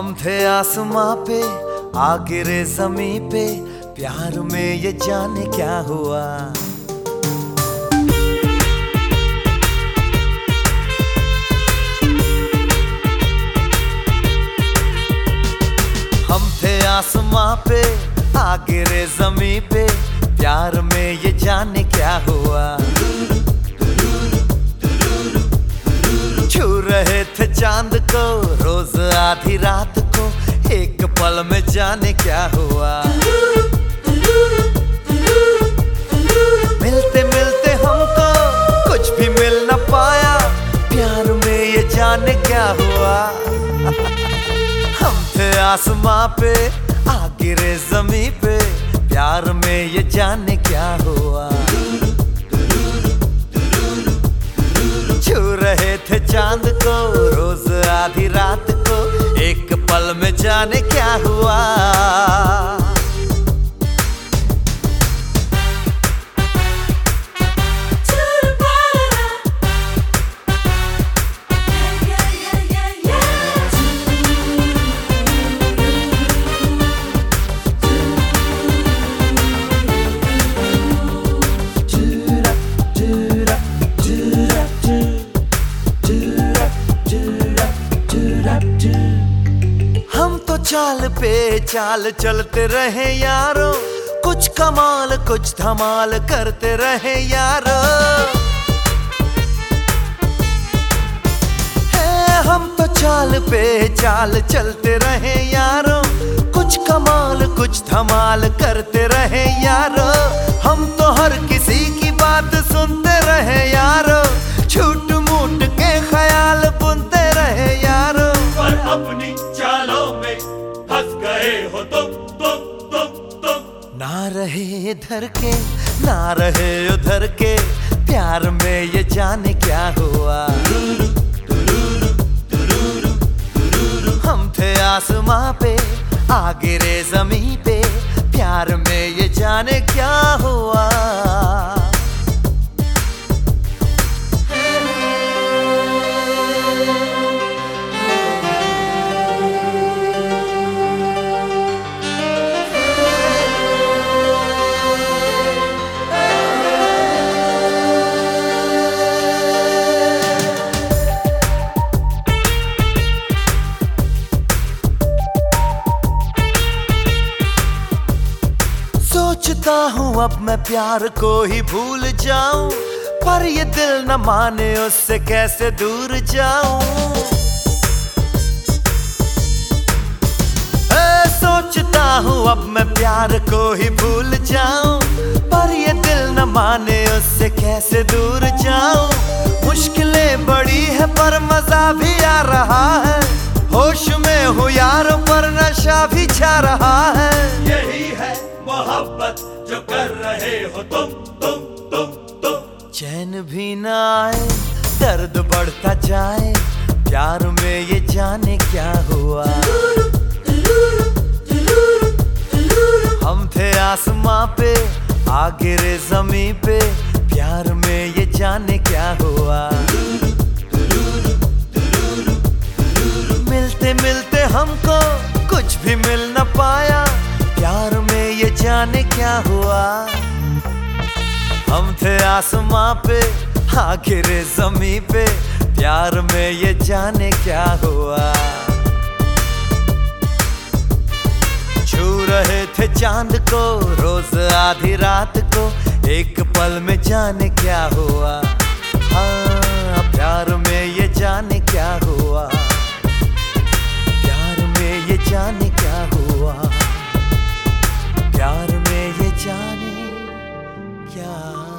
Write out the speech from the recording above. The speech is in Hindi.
हम थे आसमां पे आ गिरे जमी पे, प्यार में ये जाने क्या हुआ? हम थे आसमां पे आ गिरे जमी पे, प्यार में ये जाने क्या हुआ? छू रहे थे चाँद को, रोज आधी रात पल में जाने क्या हुआ? मिलते मिलते हमको कुछ भी मिल न पाया। प्यार में ये जाने क्या हुआ? हम थे आसमां पे आ गिरे जमी पे। प्यार में ये जाने क्या हुआ? छू रहे थे चाँद को, रोज आधी रात पल में जाने क्या हुआ? चाल पे चाल चलते रहे यारो। कुछ कमाल, कुछ धमाल करते रहे यारो। है, हम तो चाल पे चाल चलते रहे यारो। कुछ कमाल, कुछ धमाल करते रहे यारो। रहे इधर के, ना रहे उधर के, प्यार में ये जाने क्या हुआ। हम थे आसमां पे आ गिरे जमी पे, प्यार में ये जाने क्या सोचता हूँ अब मैं प्यार को ही भूल जाऊँ, पर ये दिल न माने उससे कैसे दूर जाऊँ? सोचता हूँ अब मैं प्यार को ही भूल जाऊँ, पर ये दिल न माने उससे कैसे दूर जाऊँ? मुश्किलें बड़ी है, पर मज़ा भी आ रहा है, होश में हूँ चैन भी ना आए, दर्द बढ़ता जाए, प्यार में ये जाने क्या हुआ? हम थे आसमां पे आ गिरे जमी पे, प्यार में ये जाने क्या हुआ? मिलते मिलते हमको कुछ भी मिल न पाया, प्यार में ये जाने क्या हुआ? हम थे आसमां पे आखिर जमी पे। प्यार में ये जाने क्या हुआ। छू रहे थे चाँद को, रोज आधी रात को। एक पल में जाने क्या हुआ। हाँ प्यार में ये जाने क्या हुआ। प्यार में ये जाने क्या हुआ। प्यार 나